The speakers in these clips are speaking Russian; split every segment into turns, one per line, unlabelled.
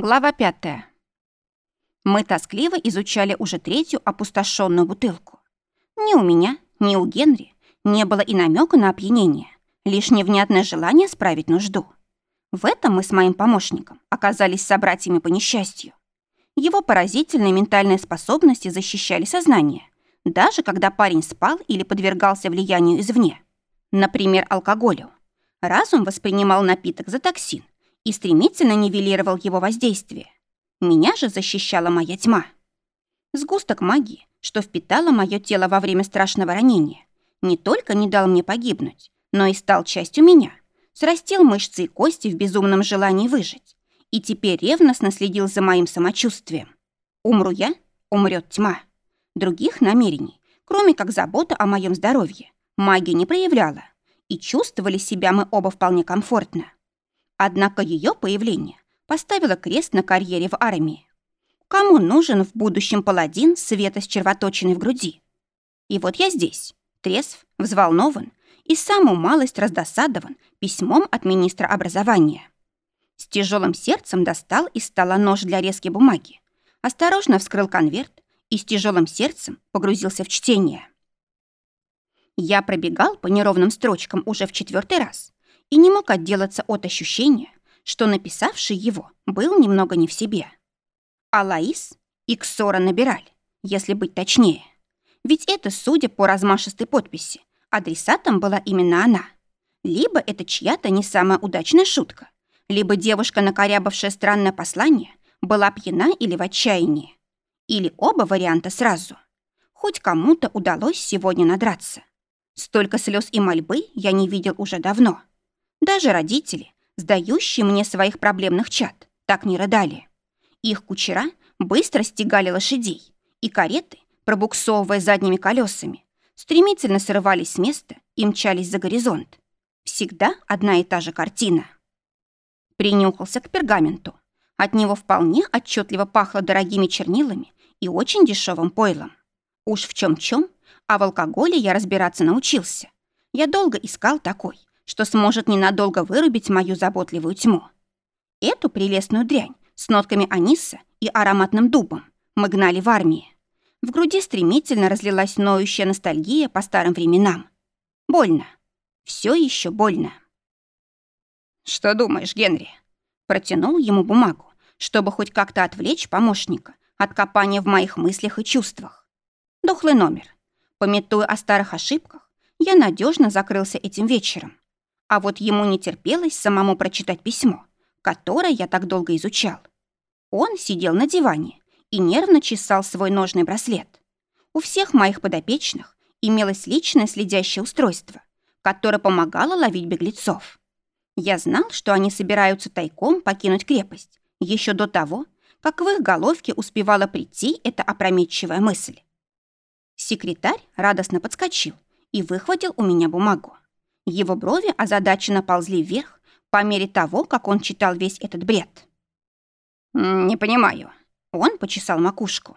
Глава пятая. Мы тоскливо изучали уже третью опустошенную бутылку. Ни у меня, ни у Генри не было и намека на опьянение, лишь невнятное желание справить нужду. В этом мы с моим помощником оказались собратьями по несчастью. Его поразительные ментальные способности защищали сознание, даже когда парень спал или подвергался влиянию извне. Например, алкоголю. Разум воспринимал напиток за токсин и стремительно нивелировал его воздействие. Меня же защищала моя тьма. Сгусток магии, что впитало мое тело во время страшного ранения, не только не дал мне погибнуть, но и стал частью меня, срастил мышцы и кости в безумном желании выжить, и теперь ревностно следил за моим самочувствием. Умру я, умрет тьма. Других намерений, кроме как забота о моем здоровье, магия не проявляла, и чувствовали себя мы оба вполне комфортно. Однако ее появление поставило крест на карьере в армии. Кому нужен в будущем паладин света с червоточиной в груди? И вот я здесь, трезв, взволнован и самую малость раздосадован письмом от министра образования. С тяжелым сердцем достал из стола нож для резки бумаги, осторожно вскрыл конверт и с тяжелым сердцем погрузился в чтение. Я пробегал по неровным строчкам уже в четвертый раз и не мог отделаться от ощущения, что написавший его был немного не в себе. А Лаис и Ксора набирали, если быть точнее. Ведь это, судя по размашистой подписи, адресатом была именно она. Либо это чья-то не самая удачная шутка, либо девушка, накорябавшая странное послание, была пьяна или в отчаянии. Или оба варианта сразу. Хоть кому-то удалось сегодня надраться. Столько слез и мольбы я не видел уже давно. Даже родители, сдающие мне своих проблемных чад, так не рыдали. Их кучера быстро стегали лошадей, и кареты, пробуксовывая задними колесами, стремительно срывались с места и мчались за горизонт. Всегда одна и та же картина. Принюхался к пергаменту. От него вполне отчетливо пахло дорогими чернилами и очень дешевым пойлом. Уж в чем-чем, а в алкоголе я разбираться научился. Я долго искал такой, что сможет ненадолго вырубить мою заботливую тьму. Эту прелестную дрянь с нотками аниса и ароматным дубом мы гнали в армии. В груди стремительно разлилась ноющая ностальгия по старым временам. Больно. Все еще больно. «Что думаешь, Генри?» Протянул ему бумагу, чтобы хоть как-то отвлечь помощника от копания в моих мыслях и чувствах. Дохлый номер. Пометуя о старых ошибках, я надежно закрылся этим вечером. А вот ему не терпелось самому прочитать письмо, которое я так долго изучал. Он сидел на диване и нервно чесал свой ножный браслет. У всех моих подопечных имелось личное следящее устройство, которое помогало ловить беглецов. Я знал, что они собираются тайком покинуть крепость еще до того, как в их головке успевала прийти эта опрометчивая мысль. Секретарь радостно подскочил и выхватил у меня бумагу. Его брови озадаченно ползли вверх по мере того, как он читал весь этот бред. «Не понимаю». Он почесал макушку.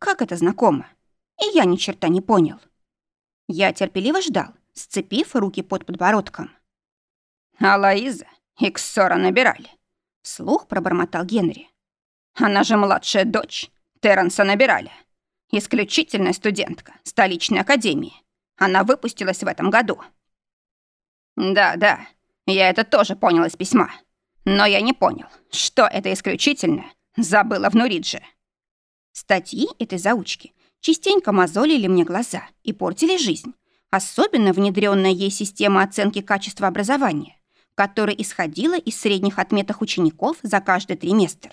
«Как это знакомо?» И я ни черта не понял. Я терпеливо ждал, сцепив руки под подбородком. «А Лоиза и Ксора набирали», — вслух пробормотал Генри. «Она же младшая дочь Терренса набирали. Исключительная студентка столичной академии. Она выпустилась в этом году». «Да, да, я это тоже понял из письма. Но я не понял, что это исключительное забыла в Нуридже». Статьи этой заучки частенько мозолили мне глаза и портили жизнь, особенно внедренная ей система оценки качества образования, которая исходила из средних отметок учеников за каждый триместр.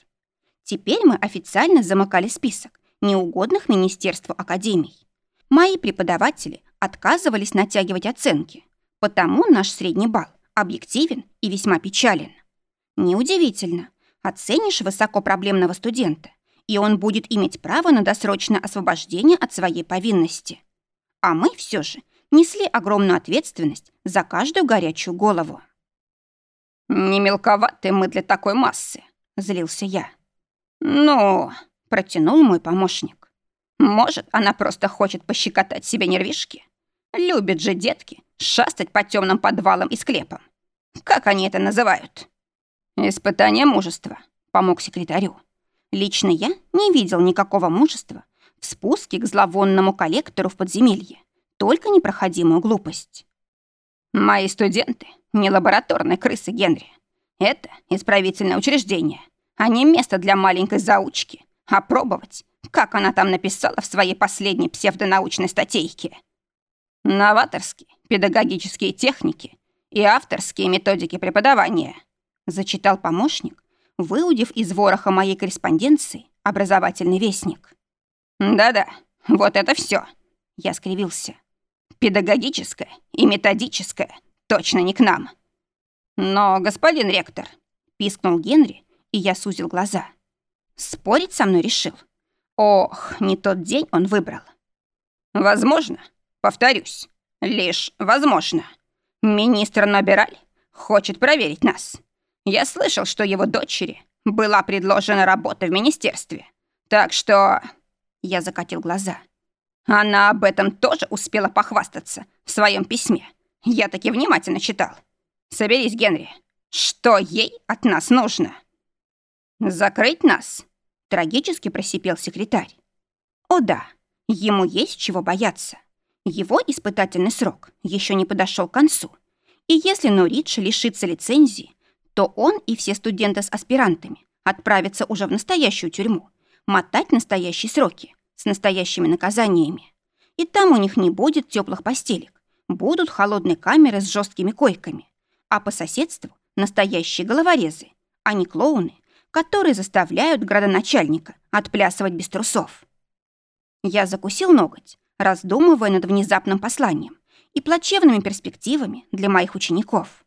Теперь мы официально замыкали список неугодных Министерству академий. Мои преподаватели отказывались натягивать оценки, Потому наш средний балл объективен и весьма печален. Неудивительно. Оценишь высоко проблемного студента, и он будет иметь право на досрочное освобождение от своей повинности. А мы все же несли огромную ответственность за каждую горячую голову. «Не мелковаты мы для такой массы», — злился я. «Ну», — протянул мой помощник. «Может, она просто хочет пощекотать себе нервишки? Любят же детки шастать по темным подвалам и склепам. Как они это называют? Испытание мужества, помог секретарю. Лично я не видел никакого мужества в спуске к зловонному коллектору в подземелье, только непроходимую глупость. Мои студенты — не лабораторные крысы Генри. Это исправительное учреждение, а не место для маленькой заучки, а пробовать, как она там написала в своей последней псевдонаучной статейке. Новаторские педагогические техники и авторские методики преподавания, зачитал помощник, выудив из вороха моей корреспонденции образовательный вестник. «Да-да, вот это все. я скривился. «Педагогическое и методическое точно не к нам». «Но, господин ректор», — пискнул Генри, и я сузил глаза. «Спорить со мной решил? Ох, не тот день он выбрал». «Возможно, повторюсь, лишь возможно. Министр Нобираль хочет проверить нас. Я слышал, что его дочери была предложена работа в министерстве. Так что...» Я закатил глаза. Она об этом тоже успела похвастаться в своем письме. Я таки внимательно читал. Соберись, Генри. Что ей от нас нужно? Закрыть нас? Трагически просипел секретарь. О да, ему есть чего бояться. Его испытательный срок еще не подошел к концу. И если Норидж лишится лицензии, то он и все студенты с аспирантами отправятся уже в настоящую тюрьму, мотать настоящие сроки с настоящими наказаниями. И там у них не будет теплых постелек, будут холодные камеры с жесткими койками, а по соседству настоящие головорезы, а не клоуны, которые заставляют градоначальника отплясывать без трусов. Я закусил ноготь, раздумывая над внезапным посланием и плачевными перспективами для моих учеников.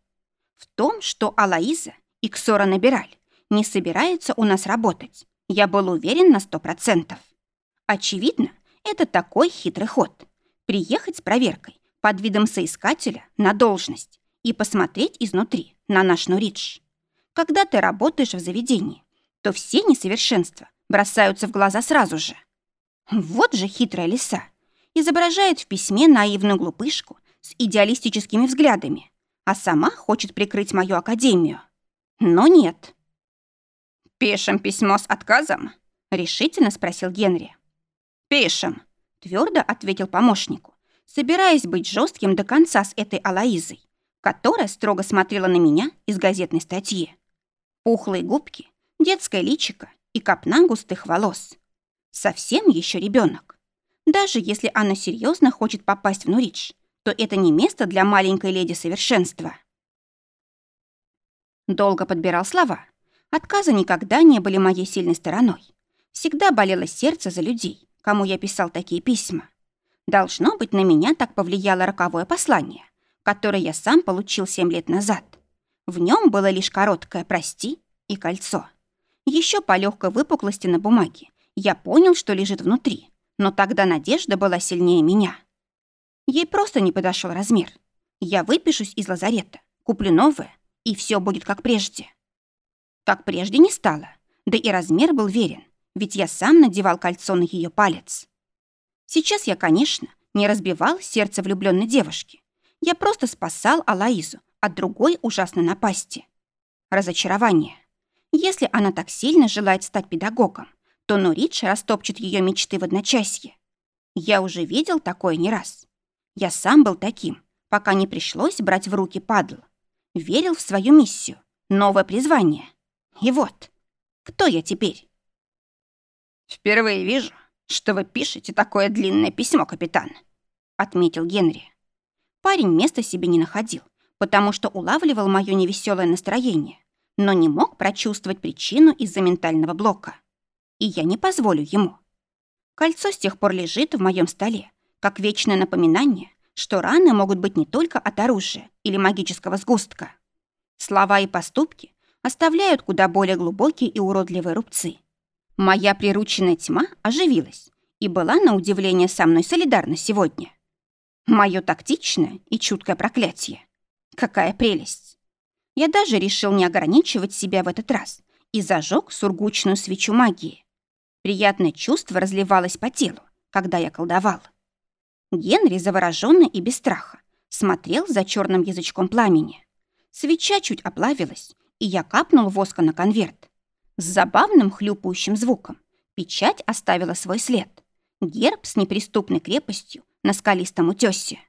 В том, что Алаиза и Ксора Набираль не собираются у нас работать, я был уверен на сто процентов. Очевидно, это такой хитрый ход — приехать с проверкой под видом соискателя на должность и посмотреть изнутри на наш Нуридж. Когда ты работаешь в заведении, то все несовершенства бросаются в глаза сразу же. Вот же хитрая лиса. Изображает в письме наивную глупышку с идеалистическими взглядами, а сама хочет прикрыть мою академию. Но нет. «Пишем письмо с отказом?» — решительно спросил Генри. «Пишем», — твердо ответил помощнику, собираясь быть жестким до конца с этой Алаизой, которая строго смотрела на меня из газетной статьи. Пухлые губки, детское личико и копна густых волос. Совсем еще ребенок. Даже если она серьезно хочет попасть в Нуридж, то это не место для маленькой леди совершенства. Долго подбирал слова, Отказы никогда не были моей сильной стороной. Всегда болело сердце за людей, кому я писал такие письма. Должно быть, на меня так повлияло роковое послание, которое я сам получил семь лет назад. В нем было лишь короткое «прости» и кольцо. Еще по легкой выпуклости на бумаге я понял, что лежит внутри, но тогда надежда была сильнее меня. Ей просто не подошел размер. Я выпишусь из лазарета, куплю новое, и все будет как прежде. Как прежде не стало. Да и размер был верен, ведь я сам надевал кольцо на ее палец. Сейчас я, конечно, не разбивал сердце влюбленной девушки. Я просто спасал Алаизу от другой ужасной напасти. Разочарование. Если она так сильно желает стать педагогом, то Нуридж растопчет ее мечты в одночасье. Я уже видел такое не раз. Я сам был таким, пока не пришлось брать в руки падл. Верил в свою миссию, новое призвание — и вот, кто я теперь? «Впервые вижу, что вы пишете такое длинное письмо, капитан», — отметил Генри. Парень места себе не находил, потому что улавливал мое невеселое настроение, но не мог прочувствовать причину из-за ментального блока. И я не позволю ему. Кольцо с тех пор лежит в моем столе, как вечное напоминание, что раны могут быть не только от оружия или магического сгустка. Слова и поступки оставляют куда более глубокие и уродливые рубцы. Моя прирученная тьма оживилась и была на удивление со мной солидарна сегодня. Мое тактичное и чуткое проклятие. Какая прелесть! Я даже решил не ограничивать себя в этот раз и зажег сургучную свечу магии. Приятное чувство разливалось по телу, когда я колдовал. Генри, заворожённый и без страха, смотрел за черным язычком пламени. Свеча чуть оплавилась, и я капнул воска на конверт. С забавным хлюпающим звуком печать оставила свой след. Герб с неприступной крепостью на скалистом утёсе.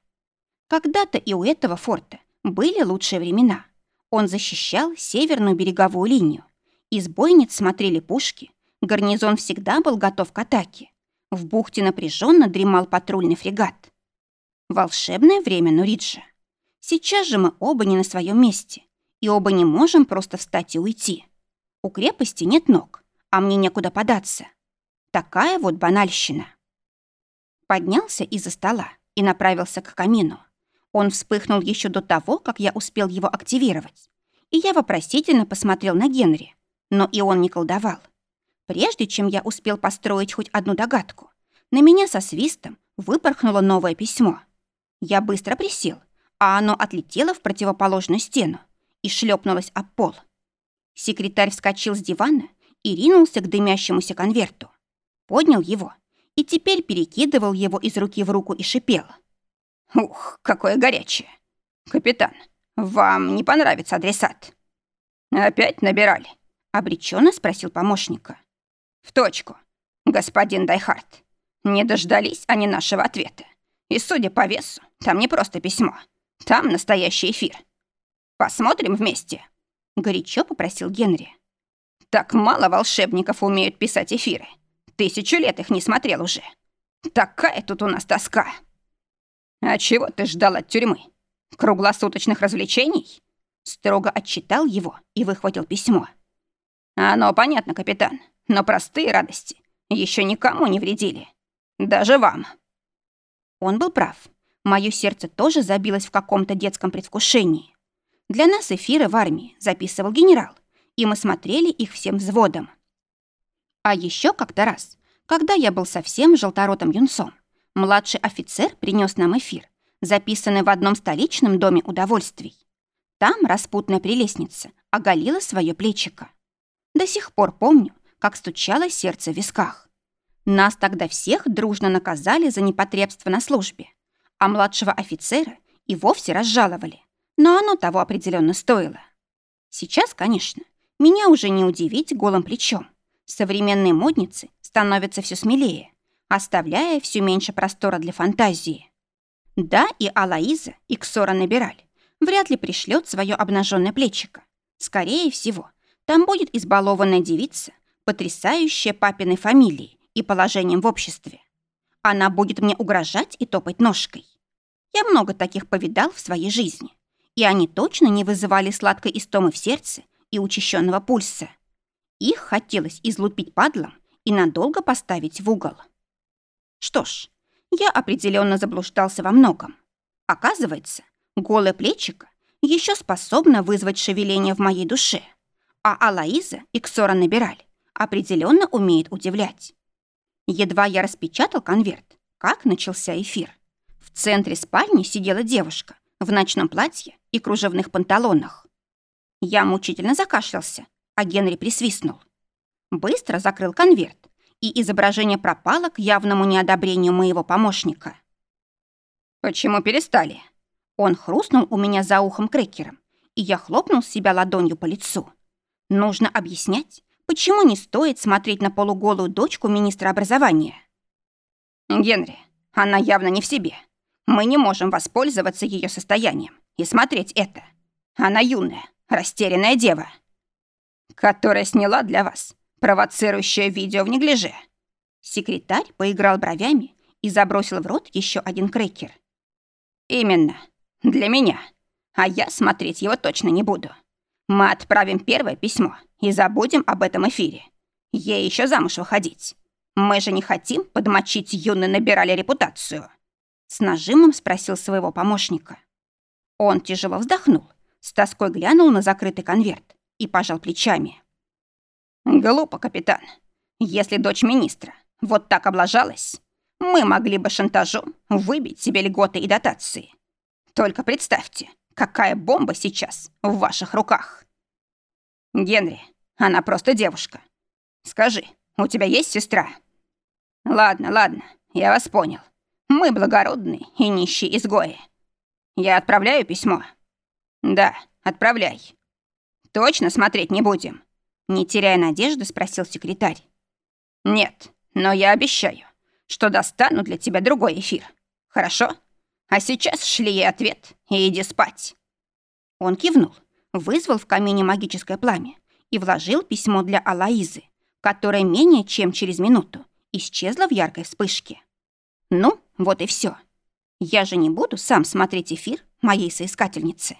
Когда-то и у этого форта были лучшие времена. Он защищал северную береговую линию. Из бойниц смотрели пушки. Гарнизон всегда был готов к атаке. В бухте напряженно дремал патрульный фрегат. Волшебное время Нуриджа. Сейчас же мы оба не на своем месте, и оба не можем просто встать и уйти. У крепости нет ног, а мне некуда податься. Такая вот банальщина. Поднялся из-за стола и направился к камину. Он вспыхнул еще до того, как я успел его активировать. И я вопросительно посмотрел на Генри, но и он не колдовал. Прежде чем я успел построить хоть одну догадку, на меня со свистом выпорхнуло новое письмо. Я быстро присел, а оно отлетело в противоположную стену и шлепнулось об пол. Секретарь вскочил с дивана и ринулся к дымящемуся конверту. Поднял его и теперь перекидывал его из руки в руку и шипел. «Ух, какое горячее! Капитан, вам не понравится адресат?» «Опять набирали?» — обреченно спросил помощника. «В точку, господин Дайхарт. Не дождались они нашего ответа. И, судя по весу, там не просто письмо. Там настоящий эфир. Посмотрим вместе?» — горячо попросил Генри. «Так мало волшебников умеют писать эфиры. Тысячу лет их не смотрел уже. Такая тут у нас тоска!» «А чего ты ждал от тюрьмы? Круглосуточных развлечений?» Строго отчитал его и выхватил письмо. «Оно понятно, капитан, но простые радости еще никому не вредили. Даже вам». Он был прав. Моё сердце тоже забилось в каком-то детском предвкушении. Для нас эфиры в армии записывал генерал, и мы смотрели их всем взводом. А еще как-то раз, когда я был совсем желторотым юнцом, Младший офицер принес нам эфир, записанный в одном столичном доме удовольствий. Там распутная прелестница оголила свое плечико. До сих пор помню, как стучало сердце в висках. Нас тогда всех дружно наказали за непотребство на службе, а младшего офицера и вовсе разжаловали, но оно того определенно стоило. Сейчас, конечно, меня уже не удивить голым плечом. Современные модницы становятся все смелее, оставляя все меньше простора для фантазии. Да, и Алаиза, и Ксора Набираль вряд ли пришлет свое обнаженное плечико. Скорее всего, там будет избалованная девица, потрясающая папиной фамилией и положением в обществе. Она будет мне угрожать и топать ножкой. Я много таких повидал в своей жизни, и они точно не вызывали сладкой истомы в сердце и учащенного пульса. Их хотелось излупить падлом и надолго поставить в угол. Что ж, я определенно заблуждался во многом. Оказывается, голое плечико еще способно вызвать шевеление в моей душе, а Алаиза и Ксора Набираль определенно умеет удивлять. Едва я распечатал конверт, как начался эфир. В центре спальни сидела девушка в ночном платье и кружевных панталонах. Я мучительно закашлялся, а Генри присвистнул. Быстро закрыл конверт и изображение пропало к явному неодобрению моего помощника. «Почему перестали?» Он хрустнул у меня за ухом крекером, и я хлопнул себя ладонью по лицу. Нужно объяснять, почему не стоит смотреть на полуголую дочку министра образования. «Генри, она явно не в себе. Мы не можем воспользоваться ее состоянием и смотреть это. Она юная, растерянная дева, которая сняла для вас провоцирующее видео в неглиже. Секретарь поиграл бровями и забросил в рот еще один крекер. Именно. Для меня. А я смотреть его точно не буду. Мы отправим первое письмо и забудем об этом эфире. Ей еще замуж выходить. Мы же не хотим подмочить юно набирали репутацию. С нажимом спросил своего помощника. Он тяжело вздохнул, с тоской глянул на закрытый конверт и пожал плечами. «Глупо, капитан. Если дочь министра вот так облажалась, мы могли бы шантажом выбить себе льготы и дотации. Только представьте, какая бомба сейчас в ваших руках. Генри, она просто девушка. Скажи, у тебя есть сестра? Ладно, ладно, я вас понял. Мы благородные и нищие изгои. Я отправляю письмо? Да, отправляй. Точно смотреть не будем? Не теряя надежды, спросил секретарь. «Нет, но я обещаю, что достану для тебя другой эфир. Хорошо? А сейчас шли ей ответ иди спать». Он кивнул, вызвал в камине магическое пламя и вложил письмо для Алаизы, которое менее чем через минуту исчезло в яркой вспышке. Ну, вот и все. Я же не буду сам смотреть эфир моей соискательницы.